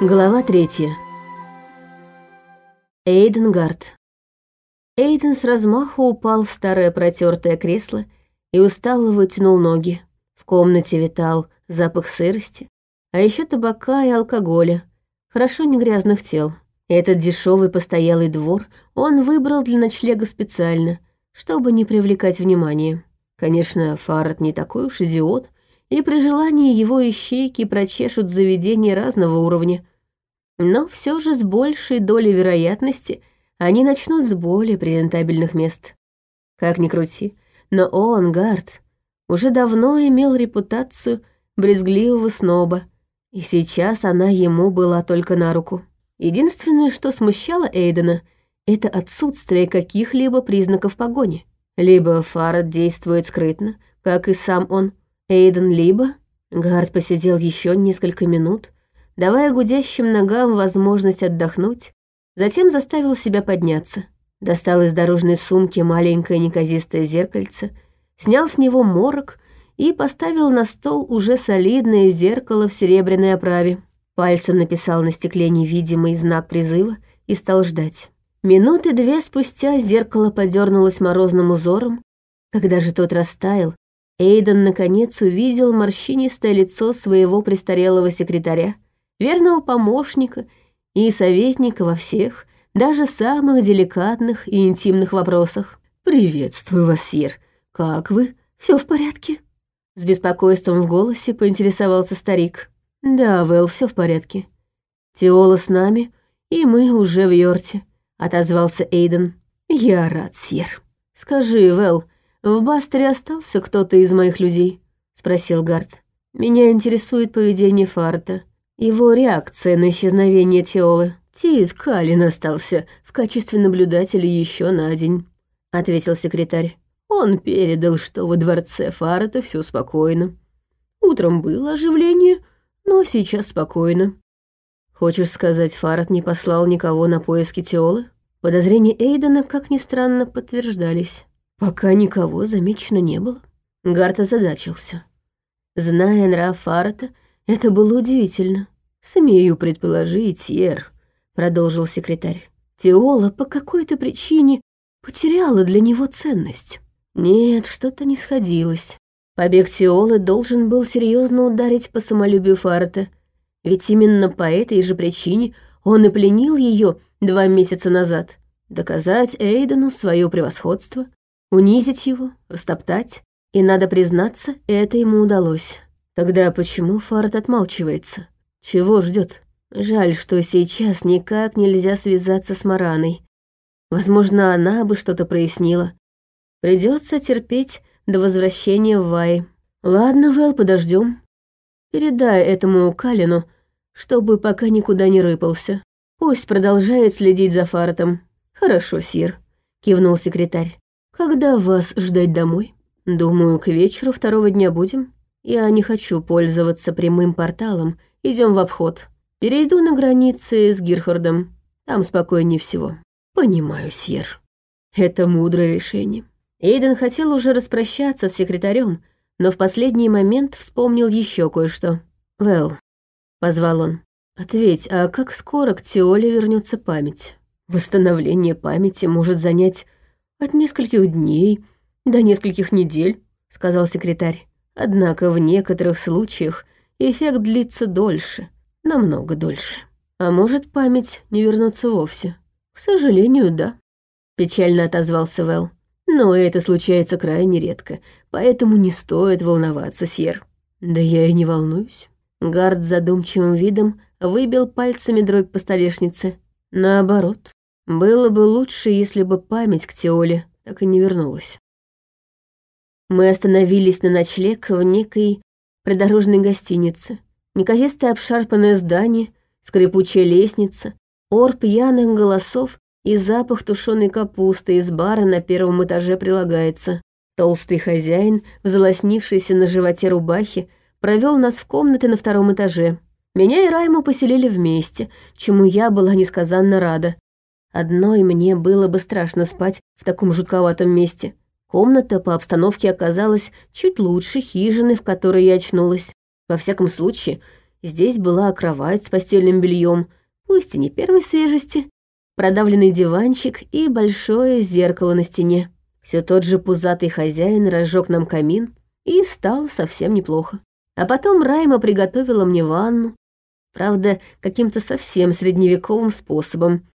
Глава третья. Эйден Гард. Эйден с размаху упал в старое протертое кресло и устало вытянул ноги. В комнате витал запах сырости, а еще табака и алкоголя, хорошо не грязных тел. Этот дешевый постоялый двор он выбрал для ночлега специально, чтобы не привлекать внимания. Конечно, Фарад не такой уж идиот, и при желании его ищейки прочешут заведения разного уровня. Но все же с большей долей вероятности они начнут с более презентабельных мест. Как ни крути, но он, Гард, уже давно имел репутацию брезгливого сноба, и сейчас она ему была только на руку. Единственное, что смущало Эйдена, это отсутствие каких-либо признаков погони. Либо Фарад действует скрытно, как и сам он, Эйден либо... Гард посидел еще несколько минут, давая гудящим ногам возможность отдохнуть, затем заставил себя подняться. Достал из дорожной сумки маленькое неказистое зеркальце, снял с него морок и поставил на стол уже солидное зеркало в серебряной оправе. Пальцем написал на стекле невидимый знак призыва и стал ждать. Минуты две спустя зеркало подернулось морозным узором. Когда же тот растаял, Эйден наконец увидел морщинистое лицо своего престарелого секретаря, верного помощника и советника во всех, даже самых деликатных и интимных вопросах. «Приветствую вас, Сир. Как вы? Все в порядке?» С беспокойством в голосе поинтересовался старик. «Да, Вэл, все в порядке. Теола с нами, и мы уже в Йорте», — отозвался Эйден. «Я рад, Сир. Скажи, Вэл, «В Бастере остался кто-то из моих людей?» — спросил Гард. «Меня интересует поведение Фарта, его реакция на исчезновение Теолы. Тит Калин остался в качестве наблюдателя еще на день», — ответил секретарь. «Он передал, что во дворце Фарта все спокойно. Утром было оживление, но сейчас спокойно. Хочешь сказать, Фарат не послал никого на поиски Теолы?» Подозрения Эйдена, как ни странно, подтверждались. Пока никого замечено не было. Гарт озадачился. Зная нрав Фарата, это было удивительно. «Смею предположить, Сьер», — продолжил секретарь. «Теола по какой-то причине потеряла для него ценность. Нет, что-то не сходилось. Побег Теолы должен был серьезно ударить по самолюбию Фарата, ведь именно по этой же причине он и пленил ее два месяца назад. Доказать Эйдену свое превосходство унизить его, растоптать. И, надо признаться, это ему удалось. Тогда почему Фарад отмалчивается? Чего ждет? Жаль, что сейчас никак нельзя связаться с Мараной. Возможно, она бы что-то прояснила. Придется терпеть до возвращения в Вай. Ладно, Вэл, подождем. Передай этому Калину, чтобы пока никуда не рыпался. Пусть продолжает следить за Фаратом. Хорошо, Сир, кивнул секретарь. «Когда вас ждать домой?» «Думаю, к вечеру второго дня будем. Я не хочу пользоваться прямым порталом. Идем в обход. Перейду на границы с Гирхардом. Там спокойнее всего». «Понимаю, Сьер. Это мудрое решение». Эйден хотел уже распрощаться с секретарем, но в последний момент вспомнил еще кое-что. «Вэл», — позвал он, — «ответь, а как скоро к Теоле вернется память?» «Восстановление памяти может занять от нескольких дней до нескольких недель, сказал секретарь. Однако в некоторых случаях эффект длится дольше, намного дольше. А может, память не вернуться вовсе? К сожалению, да. Печально отозвался Вэл. Но это случается крайне редко, поэтому не стоит волноваться, Сьер. Да я и не волнуюсь. Гард задумчивым видом выбил пальцами дробь по столешнице. Наоборот, было бы лучше, если бы память к Теоле так и не вернулась. Мы остановились на ночлег в некой придорожной гостинице. Неказистое обшарпанное здание, скрипучая лестница, ор пьяных голосов и запах тушеной капусты из бара на первом этаже прилагается. Толстый хозяин, взлоснившийся на животе рубахи, провел нас в комнаты на втором этаже. Меня и Райму поселили вместе, чему я была несказанно рада. Одной мне было бы страшно спать в таком жутковатом месте. Комната по обстановке оказалась чуть лучше хижины, в которой я очнулась. Во всяком случае, Здесь была кровать с постельным бельем, пусть и не первой свежести, продавленный диванчик и большое зеркало на стене. Все тот же пузатый хозяин разжег нам камин, и стало совсем неплохо. А потом Райма приготовила мне ванну, правда, каким-то совсем средневековым способом.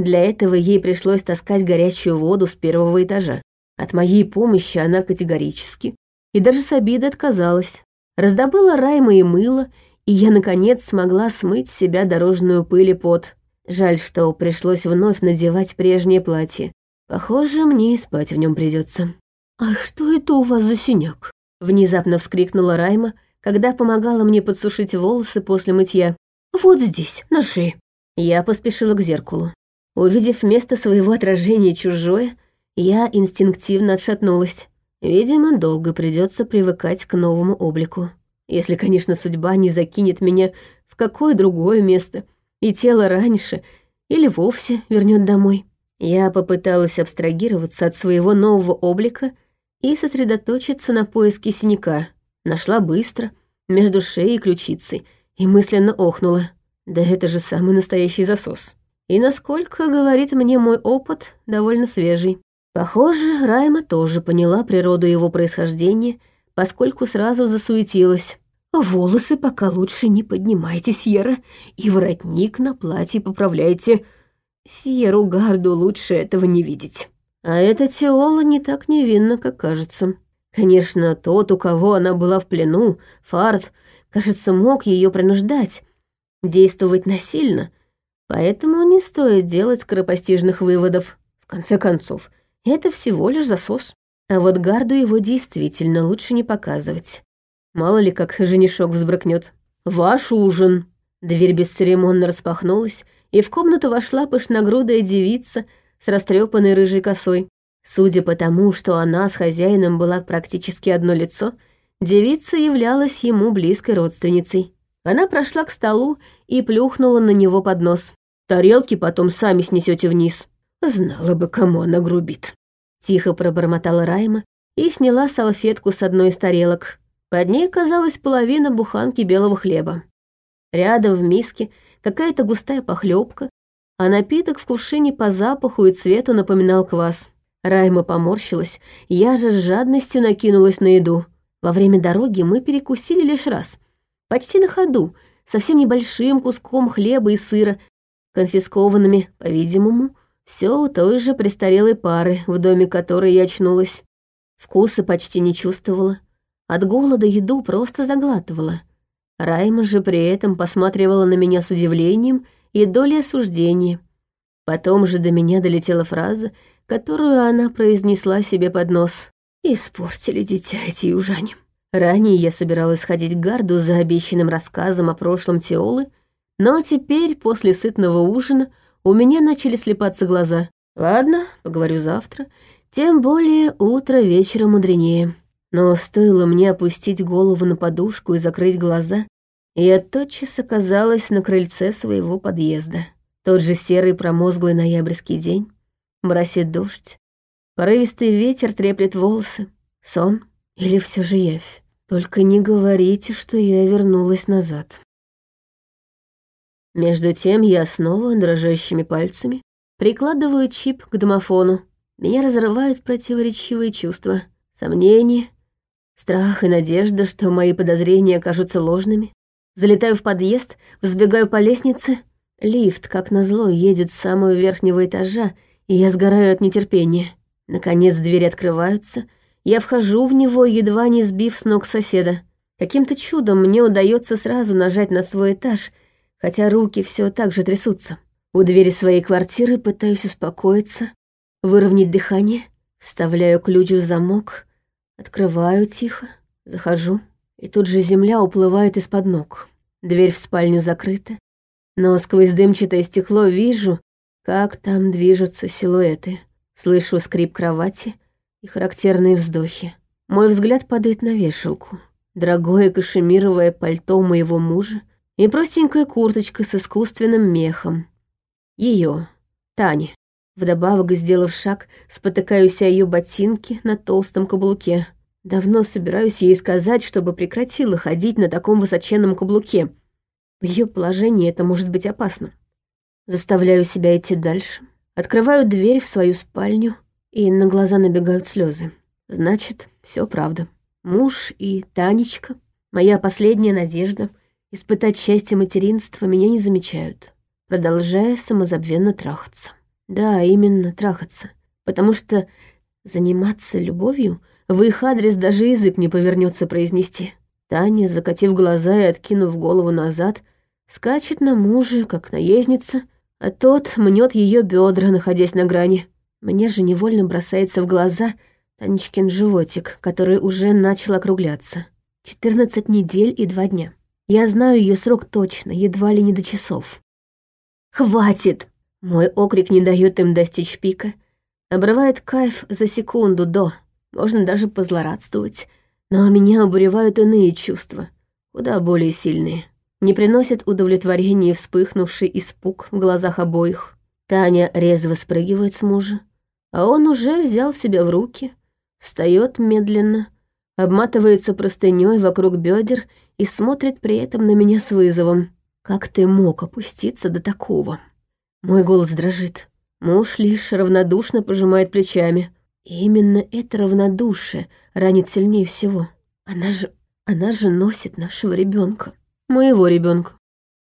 Для этого ей пришлось таскать горячую воду с первого этажа. От моей помощи она категорически и даже с обидой отказалась. Раздобыла Райма и мыло, и я, наконец, смогла смыть с себя дорожную пыль и пот. Жаль, что пришлось вновь надевать прежнее платье. Похоже, мне и спать в нем придется. «А что это у вас за синяк?» Внезапно вскрикнула Райма, когда помогала мне подсушить волосы после мытья. «Вот здесь, на шее». Я поспешила к зеркалу. Увидев вместо своего отражения чужое, я инстинктивно отшатнулась. Видимо, долго придется привыкать к новому облику. Если, конечно, судьба не закинет меня в какое другое место, и тело раньше или вовсе вернет домой. Я попыталась абстрагироваться от своего нового облика и сосредоточиться на поиске синяка. Нашла быстро, между шеей и ключицей, и мысленно охнула. Да это же самый настоящий засос. И насколько, говорит мне мой опыт, довольно свежий. Похоже, Райма тоже поняла природу его происхождения, поскольку сразу засуетилась. «Волосы пока лучше не поднимайте, Сьерра, и воротник на платье поправляйте. Сьерру Гарду лучше этого не видеть». А эта Теола не так невинна, как кажется. Конечно, тот, у кого она была в плену, Фарт, кажется, мог ее принуждать, действовать насильно, поэтому не стоит делать скоропостижных выводов. В конце концов, это всего лишь засос. А вот гарду его действительно лучше не показывать. Мало ли, как женишок взбрыкнет. «Ваш ужин!» Дверь бесцеремонно распахнулась, и в комнату вошла пышногрудая девица с растрепанной рыжей косой. Судя по тому, что она с хозяином была практически одно лицо, девица являлась ему близкой родственницей. Она прошла к столу и плюхнула на него под нос. «Тарелки потом сами снесете вниз». Знала бы, кому она грубит. Тихо пробормотала Райма и сняла салфетку с одной из тарелок. Под ней казалась половина буханки белого хлеба. Рядом в миске какая-то густая похлебка, а напиток в кувшине по запаху и цвету напоминал квас. Райма поморщилась, я же с жадностью накинулась на еду. Во время дороги мы перекусили лишь раз. Почти на ходу, совсем небольшим куском хлеба и сыра, конфискованными, по-видимому, все у той же престарелой пары, в доме которой я очнулась. Вкуса почти не чувствовала. От голода еду просто заглатывала. Райма же при этом посматривала на меня с удивлением и долей осуждения. Потом же до меня долетела фраза, которую она произнесла себе под нос. «Испортили дитя эти южане». Ранее я собиралась ходить к гарду за обещанным рассказом о прошлом Теолы, но теперь, после сытного ужина, у меня начали слепаться глаза. Ладно, поговорю завтра, тем более утро вечера мудренее. Но стоило мне опустить голову на подушку и закрыть глаза, я тотчас оказалась на крыльце своего подъезда. Тот же серый промозглый ноябрьский день, бросит дождь, порывистый ветер треплет волосы. Сон или все же явь? Только не говорите, что я вернулась назад. Между тем я снова дрожащими пальцами прикладываю чип к домофону. Меня разрывают противоречивые чувства. Сомнения, страх и надежда, что мои подозрения окажутся ложными. Залетаю в подъезд, взбегаю по лестнице. Лифт, как назло, едет с самого верхнего этажа, и я сгораю от нетерпения. Наконец двери открываются. Я вхожу в него, едва не сбив с ног соседа. Каким-то чудом мне удается сразу нажать на свой этаж — хотя руки все так же трясутся. У двери своей квартиры пытаюсь успокоиться, выровнять дыхание, вставляю ключ в замок, открываю тихо, захожу, и тут же земля уплывает из-под ног. Дверь в спальню закрыта, но сквозь дымчатое стекло вижу, как там движутся силуэты. Слышу скрип кровати и характерные вздохи. Мой взгляд падает на вешалку. Дорогое кашемировое пальто моего мужа и простенькая курточка с искусственным мехом. Ее, Тани. Вдобавок, сделав шаг, спотыкаюсь о ее ботинки на толстом каблуке. Давно собираюсь ей сказать, чтобы прекратила ходить на таком высоченном каблуке. В ее положении это может быть опасно. Заставляю себя идти дальше. Открываю дверь в свою спальню, и на глаза набегают слезы. Значит, все правда. Муж и Танечка, моя последняя надежда, испытать счастье материнства, меня не замечают, продолжая самозабвенно трахаться. Да, именно трахаться. Потому что заниматься любовью в их адрес даже язык не повернется произнести. Таня, закатив глаза и откинув голову назад, скачет на мужа, как наездница, а тот мнет ее бедра, находясь на грани. Мне же невольно бросается в глаза Танечкин животик, который уже начал округляться. 14 недель и два дня. Я знаю ее срок точно, едва ли не до часов. «Хватит!» Мой окрик не дает им достичь пика. Обрывает кайф за секунду до. Можно даже позлорадствовать. Но меня обуревают иные чувства, куда более сильные. Не приносит удовлетворения вспыхнувший испуг в глазах обоих. Таня резво спрыгивает с мужа, а он уже взял себя в руки, встает медленно, обматывается простыней вокруг бедер и смотрит при этом на меня с вызовом. «Как ты мог опуститься до такого?» Мой голос дрожит. Муж лишь равнодушно пожимает плечами. И именно это равнодушие ранит сильнее всего. Она же... она же носит нашего ребенка, Моего ребенка.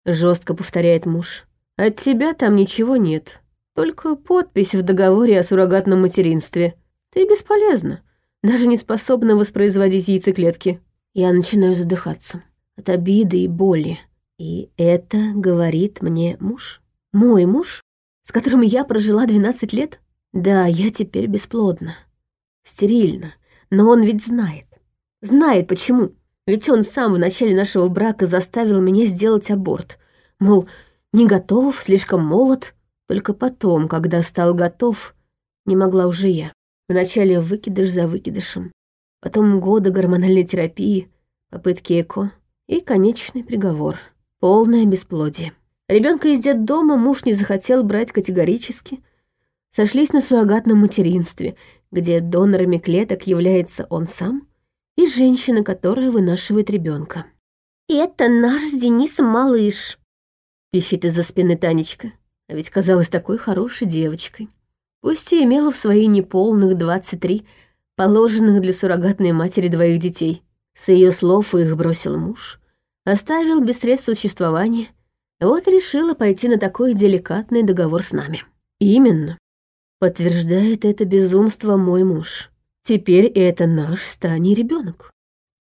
Жестко повторяет муж. От тебя там ничего нет. Только подпись в договоре о суррогатном материнстве. Ты бесполезна. Даже не способна воспроизводить яйцеклетки. Я начинаю задыхаться. От обиды и боли. И это говорит мне муж. Мой муж, с которым я прожила 12 лет? Да, я теперь бесплодна. Стерильна. Но он ведь знает. Знает почему. Ведь он сам в начале нашего брака заставил меня сделать аборт. Мол, не готов, слишком молод. Только потом, когда стал готов, не могла уже я. Вначале выкидыш за выкидышем. Потом годы гормональной терапии, попытки ЭКО и конечный приговор. Полное бесплодие. Ребенка из детдома муж не захотел брать категорически. Сошлись на суррогатном материнстве, где донорами клеток является он сам и женщина, которая вынашивает ребенка. «Это наш с Денисом малыш», — пищит из-за спины Танечка. А ведь казалась такой хорошей девочкой. Пусть и имела в свои неполных 23 положенных для суррогатной матери двоих детей. С ее слов их бросил муж. Оставил без средств существования — вот решила пойти на такой деликатный договор с нами. Именно. Подтверждает это безумство мой муж. Теперь это наш Стани ребенок.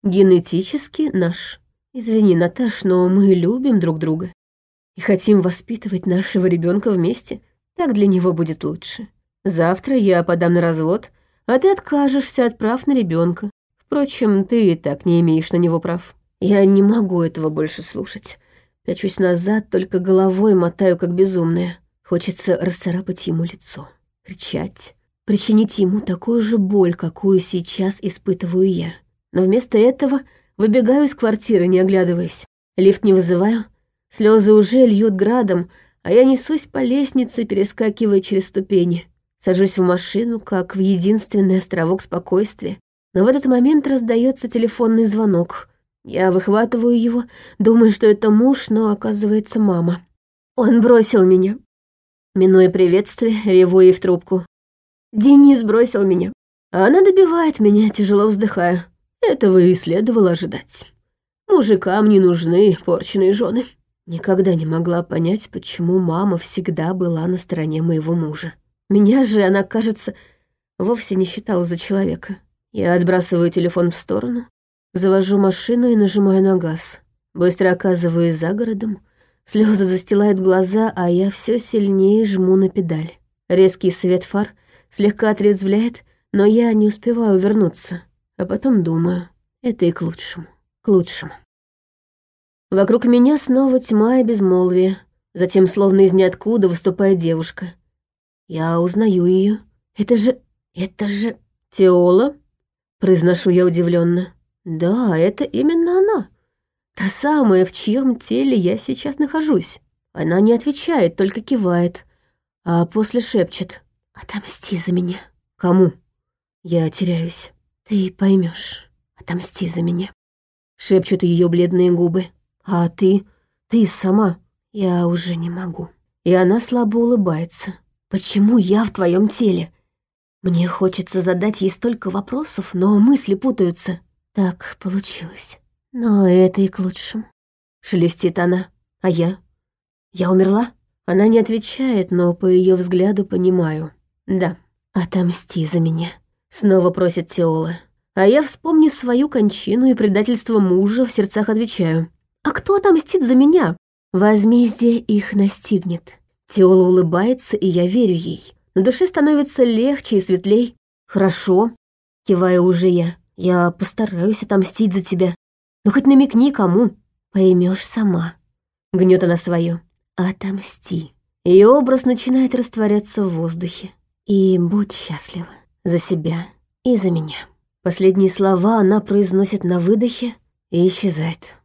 Генетически наш. Извини, Наташ, но мы любим друг друга. И хотим воспитывать нашего ребенка вместе. Так для него будет лучше. Завтра я подам на развод, а ты откажешься от прав на ребенка. Впрочем, ты и так не имеешь на него прав. Я не могу этого больше слушать. Пячусь назад, только головой мотаю, как безумная. Хочется расцарапать ему лицо, кричать, причинить ему такую же боль, какую сейчас испытываю я. Но вместо этого выбегаю из квартиры, не оглядываясь. Лифт не вызываю, слезы уже льют градом, а я несусь по лестнице, перескакивая через ступени. Сажусь в машину, как в единственный островок спокойствия. Но в этот момент раздается телефонный звонок. Я выхватываю его, думаю, что это муж, но оказывается мама. Он бросил меня. Минуя приветствие, реву ей в трубку. Денис бросил меня. Она добивает меня, тяжело вздыхая. Этого и следовало ожидать. Мужикам не нужны порченные жены. Никогда не могла понять, почему мама всегда была на стороне моего мужа. Меня же она, кажется, вовсе не считала за человека. Я отбрасываю телефон в сторону, Завожу машину и нажимаю на газ. Быстро оказываюсь за городом. Слезы застилают глаза, а я все сильнее жму на педаль. Резкий свет фар слегка отрезвляет, но я не успеваю вернуться. А потом думаю, это и к лучшему, к лучшему. Вокруг меня снова тьма и безмолвие. Затем, словно из ниоткуда, выступает девушка. Я узнаю ее. Это же... это же... Теола? Произношу я удивленно. Да, это именно она. Та самая, в чьем теле я сейчас нахожусь. Она не отвечает, только кивает, а после шепчет. «Отомсти за меня». «Кому?» Я теряюсь. «Ты поймешь. Отомсти за меня». Шепчут ее бледные губы. «А ты? Ты сама. Я уже не могу. И она слабо улыбается. Почему я в твоем теле? Мне хочется задать ей столько вопросов, но мысли путаются. Так получилось. Но это и к лучшему. Шелестит она. А я? Я умерла? Она не отвечает, но по ее взгляду понимаю. Да, отомсти за меня. Снова просит Теола. А я, вспомнив свою кончину и предательство мужа, в сердцах отвечаю. «А кто отомстит за меня?» Возмездие их настигнет. Теола улыбается, и я верю ей. На душе становится легче и светлей. «Хорошо», — киваю уже я. «Я постараюсь отомстить за тебя. Но хоть намекни кому. Поймешь сама». Гнет она свое. «Отомсти». Ее образ начинает растворяться в воздухе. И будь счастлива за себя и за меня. Последние слова она произносит на выдохе и исчезает.